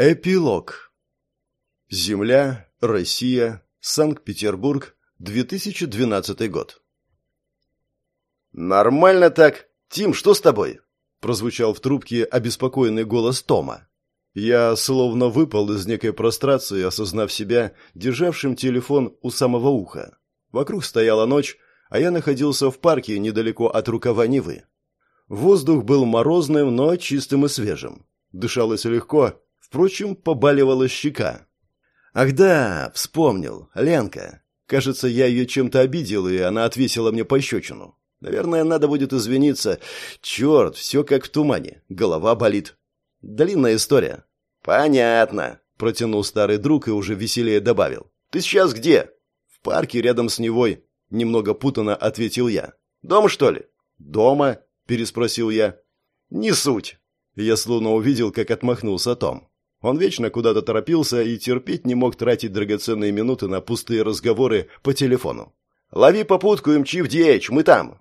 Эпилог. Земля, Россия, Санкт-Петербург, 2012 год. «Нормально так. Тим, что с тобой?» Прозвучал в трубке обеспокоенный голос Тома. Я словно выпал из некой прострации, осознав себя, державшим телефон у самого уха. Вокруг стояла ночь, а я находился в парке недалеко от рукава Невы. Воздух был морозным, но чистым и свежим. Дышалось легко, Впрочем, побаливала щека. Ах да, вспомнил, Ленка. Кажется, я ее чем-то обидел, и она отвесила мне пощечину. Наверное, надо будет извиниться. Черт, все как в тумане. Голова болит. Длинная история. Понятно, протянул старый друг и уже веселее добавил. Ты сейчас где? В парке рядом с Невой. Немного путано ответил я. Дома, что ли? Дома? Переспросил я. Не суть. Я словно увидел, как отмахнулся Том. Он вечно куда-то торопился и терпеть не мог тратить драгоценные минуты на пустые разговоры по телефону. «Лови попутку и мчи в DH, мы там!»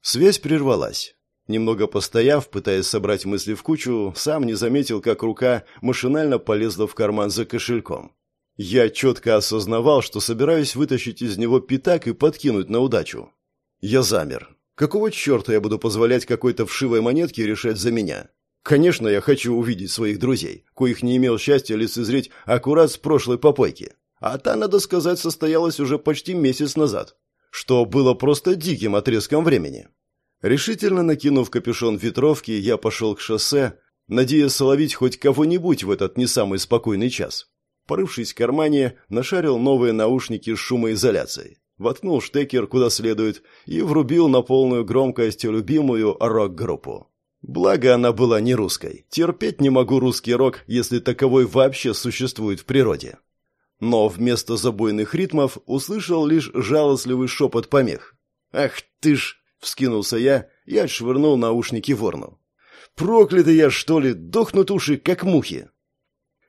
Связь прервалась. Немного постояв, пытаясь собрать мысли в кучу, сам не заметил, как рука машинально полезла в карман за кошельком. Я четко осознавал, что собираюсь вытащить из него пятак и подкинуть на удачу. Я замер. Какого черта я буду позволять какой-то вшивой монетке решать за меня? Конечно, я хочу увидеть своих друзей, коих не имел счастья лицезреть аккурат с прошлой попойки. А та, надо сказать, состоялась уже почти месяц назад, что было просто диким отрезком времени. Решительно накинув капюшон ветровки, я пошел к шоссе, надеясь словить хоть кого-нибудь в этот не самый спокойный час. Порывшись в кармане, нашарил новые наушники с шумоизоляцией, воткнул штекер куда следует и врубил на полную громкость любимую рок-группу. Благо она была не русской. Терпеть не могу русский рок, если таковой вообще существует в природе. Но вместо забойных ритмов услышал лишь жалостливый шепот помех. «Ах ты ж!» — вскинулся я и отшвырнул наушники ворну. «Проклятый я, что ли? Дохнут уши, как мухи!»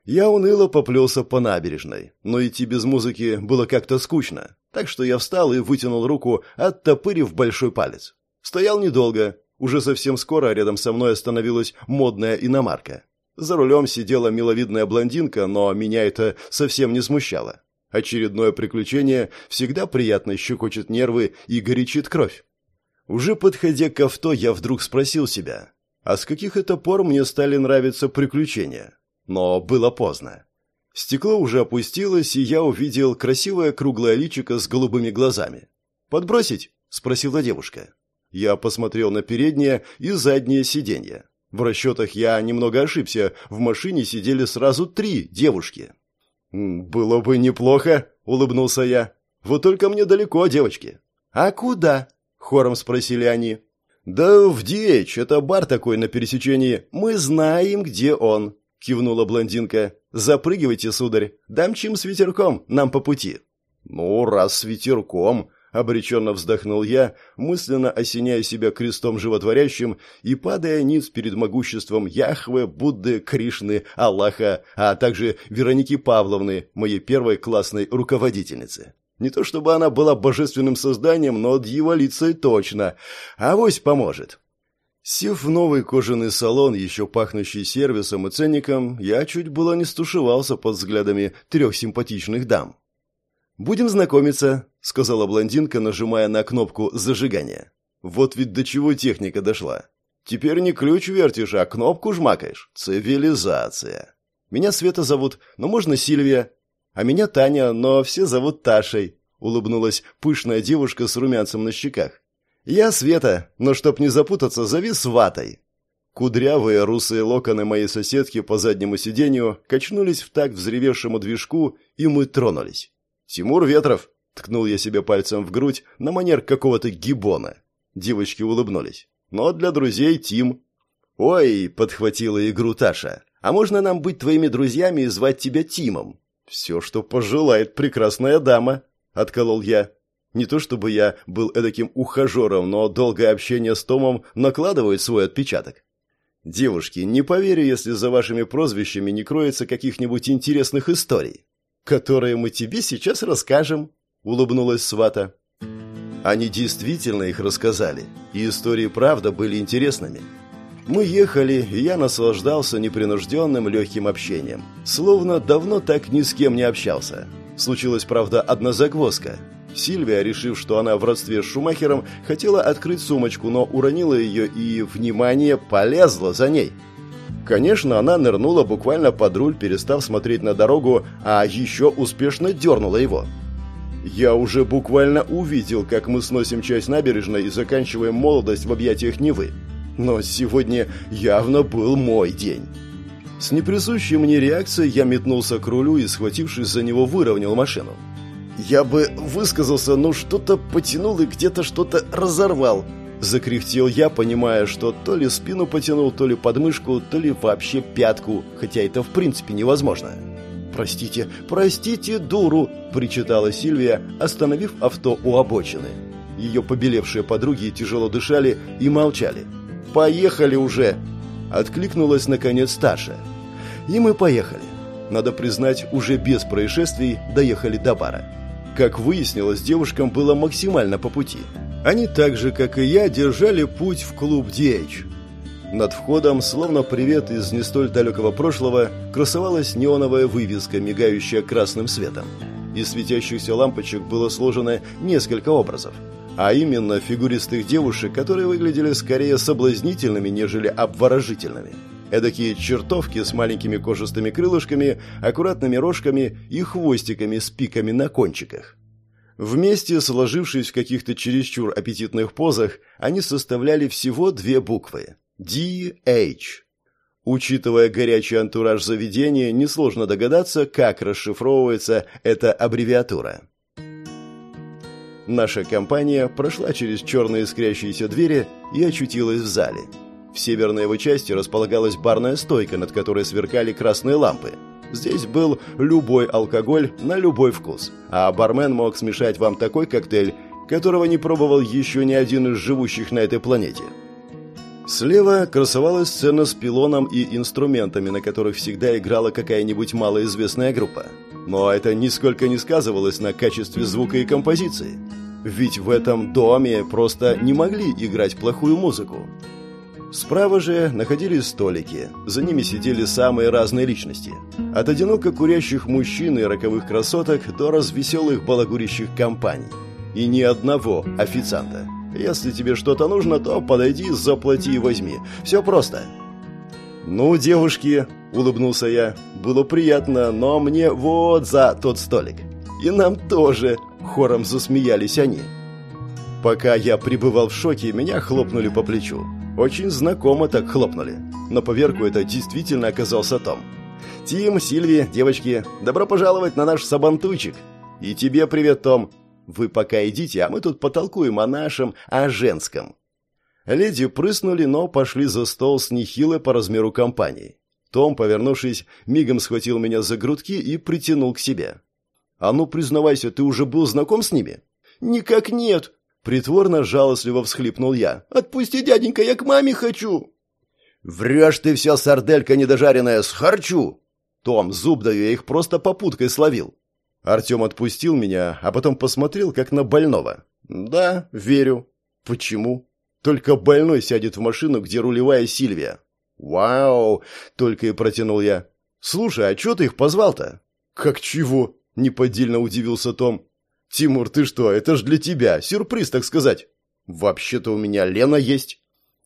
Я уныло поплелся по набережной, но идти без музыки было как-то скучно, так что я встал и вытянул руку, оттопырив большой палец. Стоял недолго, уже совсем скоро рядом со мной остановилась модная иномарка. За рулем сидела миловидная блондинка, но меня это совсем не смущало. Очередное приключение всегда приятно щекочет нервы и горячит кровь. Уже подходя к авто, я вдруг спросил себя, а с каких это пор мне стали нравиться приключения? Но было поздно. Стекло уже опустилось, и я увидел красивое круглое личико с голубыми глазами. «Подбросить?» – спросила девушка. Я посмотрел на переднее и заднее сиденье. В расчетах я немного ошибся. В машине сидели сразу три девушки. «Было бы неплохо», — улыбнулся я. «Вот только мне далеко, девочки». «А куда?» — хором спросили они. «Да в Диэч, это бар такой на пересечении. Мы знаем, где он», — кивнула блондинка. «Запрыгивайте, сударь. Дамчим с ветерком, нам по пути». «Ну, раз с ветерком», Обреченно вздохнул я, мысленно осеняя себя крестом животворящим и падая ниц перед могуществом Яхве, Будды, Кришны, Аллаха, а также Вероники Павловны, моей первой классной руководительницы. Не то чтобы она была божественным созданием, но дьяволицей точно. Авось поможет. Сев в новый кожаный салон, еще пахнущий сервисом и ценником, я чуть было не стушевался под взглядами трех симпатичных дам. «Будем знакомиться», — сказала блондинка, нажимая на кнопку зажигания. «Вот ведь до чего техника дошла. Теперь не ключ вертишь, а кнопку жмакаешь. Цивилизация. Меня Света зовут, но можно Сильвия. А меня Таня, но все зовут Ташей», — улыбнулась пышная девушка с румянцем на щеках. «Я Света, но чтоб не запутаться, зови Сватой». Кудрявые русые локоны моей соседки по заднему сиденью качнулись в такт взревевшему движку, и мы тронулись. «Тимур Ветров!» — ткнул я себе пальцем в грудь на манер какого-то гибона. Девочки улыбнулись. «Но для друзей Тим». «Ой!» — подхватила игру Таша. «А можно нам быть твоими друзьями и звать тебя Тимом?» «Все, что пожелает прекрасная дама», — отколол я. Не то чтобы я был эдаким ухажером, но долгое общение с Томом накладывает свой отпечаток. «Девушки, не поверю, если за вашими прозвищами не кроется каких-нибудь интересных историй которые мы тебе сейчас расскажем», — улыбнулась свата. Они действительно их рассказали, и истории правда были интересными. Мы ехали, и я наслаждался непринужденным легким общением. Словно давно так ни с кем не общался. Случилась, правда, одна загвоздка. Сильвия, решив, что она в родстве с Шумахером, хотела открыть сумочку, но уронила ее и, внимание, полезла за ней. Конечно, она нырнула буквально под руль, перестав смотреть на дорогу, а еще успешно дернула его. Я уже буквально увидел, как мы сносим часть набережной и заканчиваем молодость в объятиях Невы. Но сегодня явно был мой день. С неприсущей мне реакцией я метнулся к рулю и, схватившись за него, выровнял машину. Я бы высказался, но что-то потянул и где-то что-то разорвал. Закряхтел я, понимая, что то ли спину потянул, то ли подмышку, то ли вообще пятку, хотя это в принципе невозможно. «Простите, простите, дуру!» – причитала Сильвия, остановив авто у обочины. Ее побелевшие подруги тяжело дышали и молчали. «Поехали уже!» – откликнулась наконец Таша. И мы поехали. Надо признать, уже без происшествий доехали до бара. Как выяснилось, девушкам было максимально по пути. Они так же, как и я, держали путь в клуб DH. Над входом, словно привет из не столь далекого прошлого, красовалась неоновая вывеска, мигающая красным светом. Из светящихся лампочек было сложено несколько образов, а именно фигуристых девушек, которые выглядели скорее соблазнительными, нежели обворожительными. Эдакие чертовки с маленькими кожистыми крылышками, аккуратными рожками и хвостиками с пиками на кончиках. Вместе, сложившись в каких-то чересчур аппетитных позах, они составляли всего две буквы – DH. Учитывая горячий антураж заведения, несложно догадаться, как расшифровывается эта аббревиатура. Наша компания прошла через черные искрящиеся двери и очутилась в зале – в северной его части располагалась барная стойка, над которой сверкали красные лампы. Здесь был любой алкоголь на любой вкус, а бармен мог смешать вам такой коктейль, которого не пробовал еще ни один из живущих на этой планете. Слева красовалась сцена с пилоном и инструментами, на которых всегда играла какая-нибудь малоизвестная группа. Но это нисколько не сказывалось на качестве звука и композиции. Ведь в этом доме просто не могли играть плохую музыку. Справа же находились столики. За ними сидели самые разные личности. От одиноко курящих мужчин и роковых красоток до развеселых балагурящих компаний. И ни одного официанта. Если тебе что-то нужно, то подойди, заплати и возьми. Все просто. «Ну, девушки», — улыбнулся я, — «было приятно, но мне вот за тот столик». «И нам тоже», — хором засмеялись они. Пока я пребывал в шоке, меня хлопнули по плечу. Очень знакомо так хлопнули. На поверку это действительно оказался Том. «Тим, Сильви, девочки, добро пожаловать на наш сабантуйчик!» «И тебе привет, Том!» «Вы пока идите, а мы тут потолкуем о нашем, о женском». Леди прыснули, но пошли за стол с нехилой по размеру компанией. Том, повернувшись, мигом схватил меня за грудки и притянул к себе. «А ну, признавайся, ты уже был знаком с ними?» «Никак нет!» Притворно жалостливо всхлипнул я. «Отпусти, дяденька, я к маме хочу!» «Врешь ты все, сарделька недожаренная, схарчу!» «Том, зуб даю, я их просто попуткой словил!» Артем отпустил меня, а потом посмотрел, как на больного. «Да, верю. Почему?» «Только больной сядет в машину, где рулевая Сильвия». «Вау!» — только и протянул я. «Слушай, а чё ты их позвал-то?» «Как чего?» — неподдельно удивился Том. «Тимур, ты что, это ж для тебя, сюрприз, так сказать». «Вообще-то у меня Лена есть».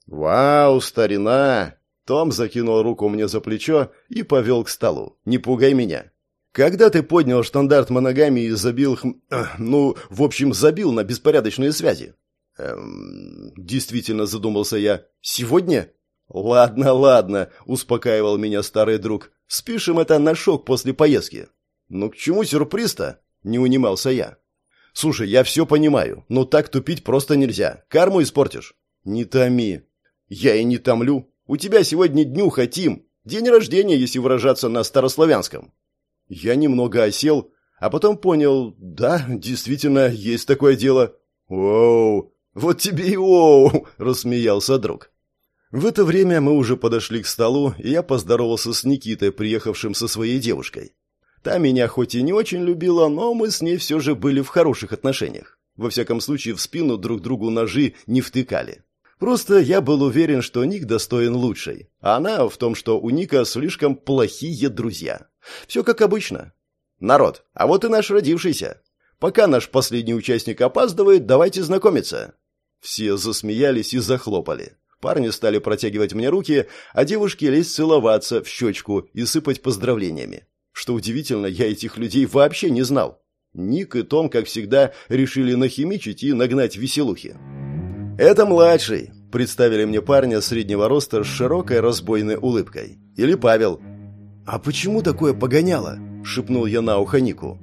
«Вау, старина!» Том закинул руку мне за плечо и повел к столу. «Не пугай меня». «Когда ты поднял штандарт моногамии и забил... Хм... ну, в общем, забил на беспорядочные связи?» «Эм... Действительно задумался я. Сегодня?» «Ладно, ладно», — успокаивал меня старый друг. «Спишем это на шок после поездки». «Ну к чему сюрприз-то?» — не унимался я. Слушай, я все понимаю, но так тупить просто нельзя. Карму испортишь. Не томи. Я и не томлю. У тебя сегодня дню хотим. День рождения, если выражаться на старославянском. Я немного осел, а потом понял, да, действительно, есть такое дело. Оу, вот тебе и оу, рассмеялся друг. В это время мы уже подошли к столу, и я поздоровался с Никитой, приехавшим со своей девушкой. Та меня хоть и не очень любила, но мы с ней все же были в хороших отношениях. Во всяком случае, в спину друг другу ножи не втыкали. Просто я был уверен, что Ник достоин лучшей, а она в том, что у Ника слишком плохие друзья. Все как обычно. Народ, а вот и наш родившийся. Пока наш последний участник опаздывает, давайте знакомиться. Все засмеялись и захлопали. Парни стали протягивать мне руки, а девушки лезть целоваться в щечку и сыпать поздравлениями. Что удивительно, я этих людей вообще не знал. Ник и Том, как всегда, решили нахимичить и нагнать веселухи. «Это младший», — представили мне парня среднего роста с широкой разбойной улыбкой. «Или Павел». «А почему такое погоняло?» — шепнул я на ухо Нику.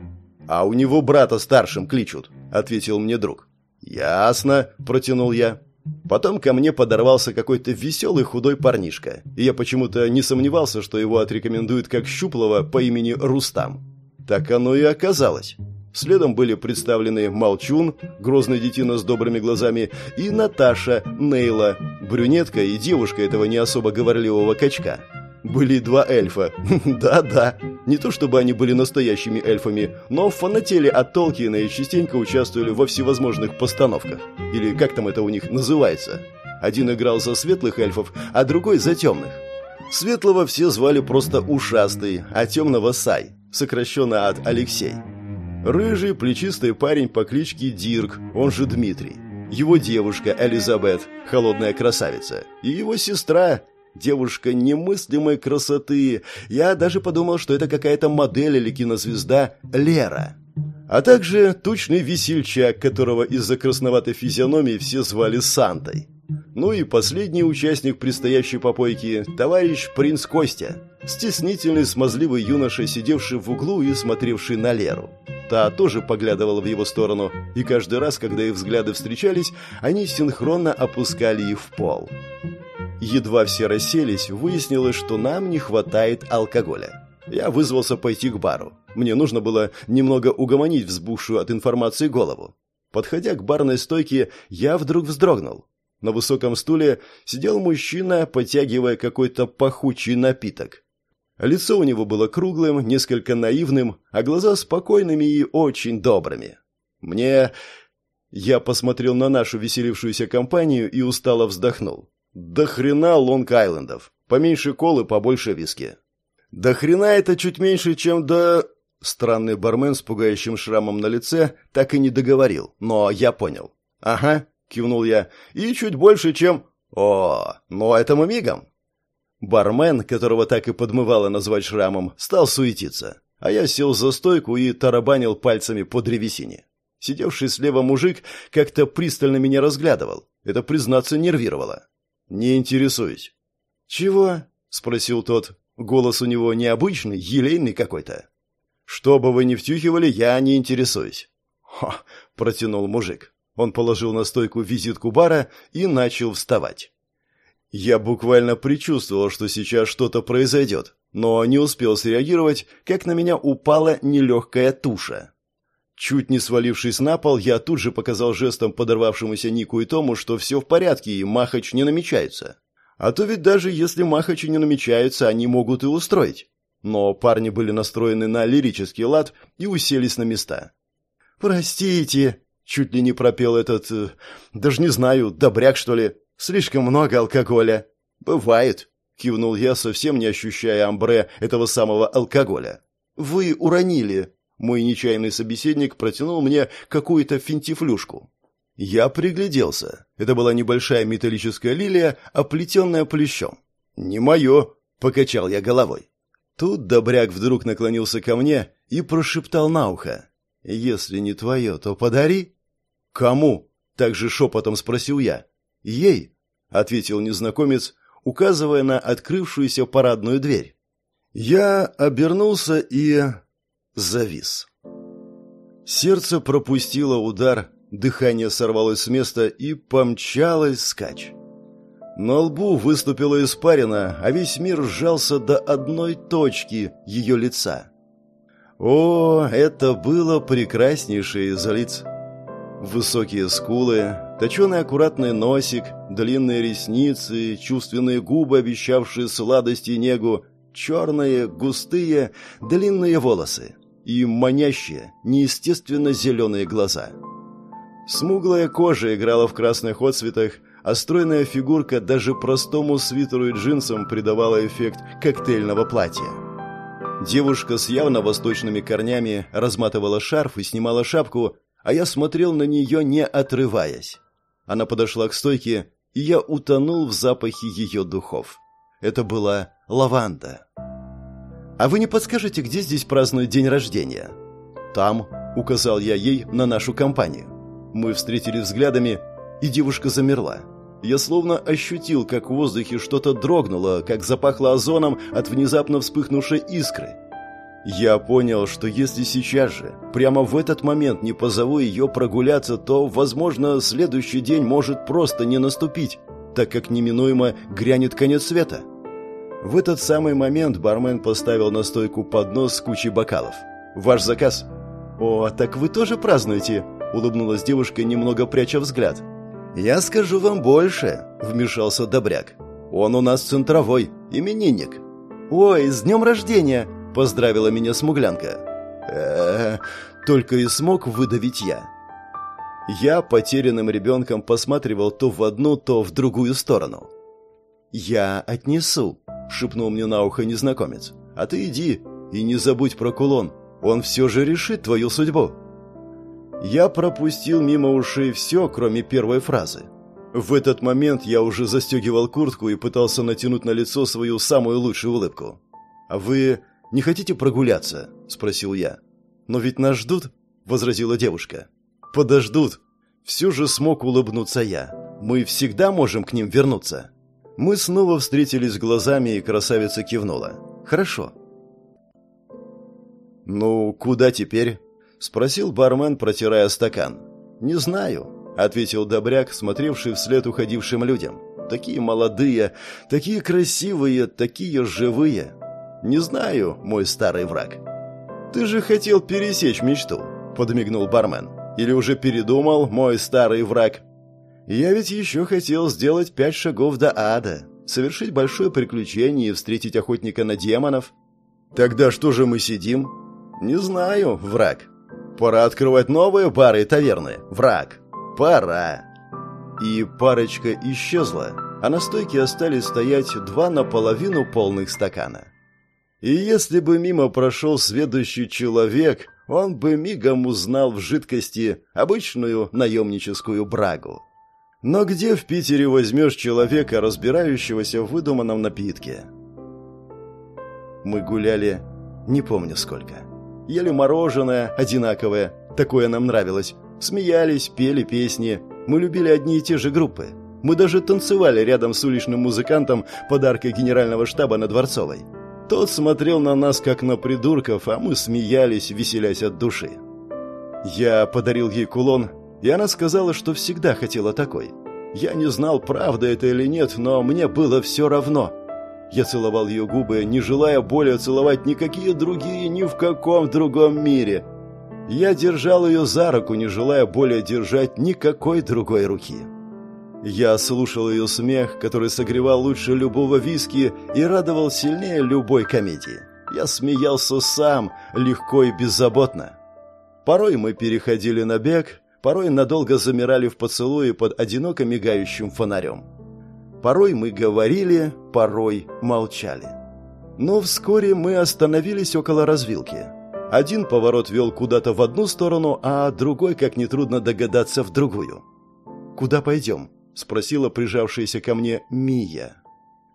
«А у него брата старшим кличут», — ответил мне друг. «Ясно», — протянул я. Потом ко мне подорвался какой-то веселый худой парнишка, и я почему-то не сомневался, что его отрекомендуют как щуплого по имени Рустам. Так оно и оказалось. Следом были представлены Молчун, грозный детина с добрыми глазами, и Наташа, Нейла, брюнетка и девушка этого не особо говорливого качка. Были два эльфа. Да-да. Не то чтобы они были настоящими эльфами, но фанатели от Толкиена и частенько участвовали во всевозможных постановках. Или как там это у них называется. Один играл за светлых эльфов, а другой за темных. Светлого все звали просто Ушастый, а темного Сай, сокращенно от Алексей. Рыжий, плечистый парень по кличке Дирк, он же Дмитрий. Его девушка Элизабет, холодная красавица. И его сестра Девушка немыслимой красоты. Я даже подумал, что это какая-то модель или кинозвезда Лера. А также тучный весельчак, которого из-за красноватой физиономии все звали Сантой. Ну и последний участник предстоящей попойки – товарищ принц Костя. Стеснительный, смазливый юноша, сидевший в углу и смотревший на Леру. Та тоже поглядывала в его сторону, и каждый раз, когда их взгляды встречались, они синхронно опускали их в пол. Едва все расселись, выяснилось, что нам не хватает алкоголя. Я вызвался пойти к бару. Мне нужно было немного угомонить взбухшую от информации голову. Подходя к барной стойке, я вдруг вздрогнул. На высоком стуле сидел мужчина, потягивая какой-то пахучий напиток. Лицо у него было круглым, несколько наивным, а глаза спокойными и очень добрыми. Мне... Я посмотрел на нашу веселившуюся компанию и устало вздохнул. До хрена Лонг-Айлендов. Поменьше колы, побольше виски. До хрена это чуть меньше, чем до... Странный бармен с пугающим шрамом на лице так и не договорил, но я понял. «Ага», — кивнул я, — «и чуть больше, чем...» «О, ну это мы мигом». Бармен, которого так и подмывало назвать шрамом, стал суетиться, а я сел за стойку и тарабанил пальцами по древесине. Сидевший слева мужик как-то пристально меня разглядывал. Это, признаться, нервировало. «Не интересуюсь». «Чего?» — спросил тот. Голос у него необычный, елейный какой-то. «Что бы вы ни втюхивали, я не интересуюсь». «Хо!» — протянул мужик. Он положил на стойку визитку бара и начал вставать. Я буквально предчувствовал, что сейчас что-то произойдет, но не успел среагировать, как на меня упала нелегкая туша. Чуть не свалившись на пол, я тут же показал жестом подорвавшемуся Нику и Тому, что все в порядке и Махач не намечается. А то ведь даже если Махачи не намечаются, они могут и устроить. Но парни были настроены на лирический лад и уселись на места. «Простите», — чуть ли не пропел этот... Э, даже не знаю, добряк, что ли. Слишком много алкоголя. «Бывает», — кивнул я, совсем не ощущая амбре этого самого алкоголя. «Вы уронили», мой нечаянный собеседник протянул мне какую-то финтифлюшку. Я пригляделся. Это была небольшая металлическая лилия, оплетенная плещом. «Не мое!» — покачал я головой. Тут добряк вдруг наклонился ко мне и прошептал на ухо. «Если не твое, то подари». «Кому?» — также шепотом спросил я. «Ей», — ответил незнакомец, указывая на открывшуюся парадную дверь. Я обернулся и завис. Сердце пропустило удар, дыхание сорвалось с места и помчалось скач. На лбу выступила испарина, а весь мир сжался до одной точки ее лица. О, это было прекраснейшее из лиц. Высокие скулы, точеный аккуратный носик, длинные ресницы, чувственные губы, обещавшие сладость и негу, черные, густые, длинные волосы и манящие, неестественно зеленые глаза. Смуглая кожа играла в красных отцветах, а стройная фигурка даже простому свитеру и джинсам придавала эффект коктейльного платья. Девушка с явно восточными корнями разматывала шарф и снимала шапку, а я смотрел на нее, не отрываясь. Она подошла к стойке, и я утонул в запахе ее духов. Это была лаванда. «А вы не подскажете, где здесь празднуют день рождения?» «Там», — указал я ей на нашу компанию. Мы встретили взглядами, и девушка замерла. Я словно ощутил, как в воздухе что-то дрогнуло, как запахло озоном от внезапно вспыхнувшей искры. Я понял, что если сейчас же, прямо в этот момент не позову ее прогуляться, то, возможно, следующий день может просто не наступить, так как неминуемо грянет конец света. В этот самый момент бармен поставил на стойку поднос с кучей бокалов. «Ваш заказ?» «О, так вы тоже празднуете?» — улыбнулась девушка, немного пряча взгляд. «Я скажу вам больше», — вмешался Добряк. «Он у нас центровой, именинник». «Ой, с днем рождения!» — поздравила меня смуглянка. э только и смог выдавить я. Я потерянным ребенком посматривал то в одну, то в другую сторону. «Я отнесу», — шепнул мне на ухо незнакомец. «А ты иди и не забудь про кулон. Он все же решит твою судьбу». Я пропустил мимо ушей все, кроме первой фразы. В этот момент я уже застегивал куртку и пытался натянуть на лицо свою самую лучшую улыбку. «А вы не хотите прогуляться?» – спросил я. «Но ведь нас ждут», – возразила девушка. «Подождут». Все же смог улыбнуться я. «Мы всегда можем к ним вернуться». Мы снова встретились глазами, и красавица кивнула. «Хорошо». «Ну, куда теперь?» Спросил бармен, протирая стакан. «Не знаю», — ответил Добряк, смотревший вслед уходившим людям. «Такие молодые, такие красивые, такие живые. Не знаю, мой старый враг». «Ты же хотел пересечь мечту», — подмигнул бармен. «Или уже передумал, мой старый враг?» «Я ведь еще хотел сделать пять шагов до ада, совершить большое приключение и встретить охотника на демонов». «Тогда что же мы сидим?» «Не знаю, враг», Пора открывать новые бары и таверны. Враг. Пора. И парочка исчезла, а на стойке остались стоять два наполовину полных стакана. И если бы мимо прошел следующий человек, он бы мигом узнал в жидкости обычную наемническую брагу. Но где в Питере возьмешь человека, разбирающегося в выдуманном напитке? Мы гуляли не помню сколько. Ели мороженое одинаковое, такое нам нравилось. Смеялись, пели песни. Мы любили одни и те же группы. Мы даже танцевали рядом с уличным музыкантом подарка генерального штаба на Дворцовой. Тот смотрел на нас, как на придурков, а мы смеялись, веселясь от души. Я подарил ей кулон, и она сказала, что всегда хотела такой. Я не знал, правда это или нет, но мне было все равно. Я целовал ее губы, не желая более целовать никакие другие ни в каком другом мире. Я держал ее за руку, не желая более держать никакой другой руки. Я слушал ее смех, который согревал лучше любого виски и радовал сильнее любой комедии. Я смеялся сам, легко и беззаботно. Порой мы переходили на бег, порой надолго замирали в поцелуе под одиноко мигающим фонарем. Порой мы говорили, порой молчали. Но вскоре мы остановились около развилки. Один поворот вел куда-то в одну сторону, а другой, как нетрудно догадаться, в другую. «Куда пойдем?» – спросила прижавшаяся ко мне Мия.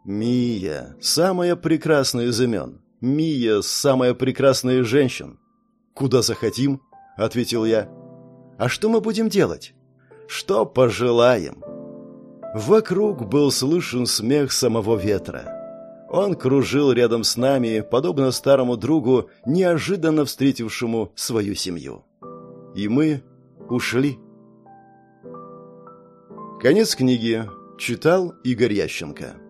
«Мия – самая прекрасная из имен. Мия – самая прекрасная из женщин». «Куда захотим?» – ответил я. «А что мы будем делать?» «Что пожелаем?» Вокруг был слышен смех самого ветра. Он кружил рядом с нами, подобно старому другу, неожиданно встретившему свою семью. И мы ушли. Конец книги. Читал Игорь Ященко.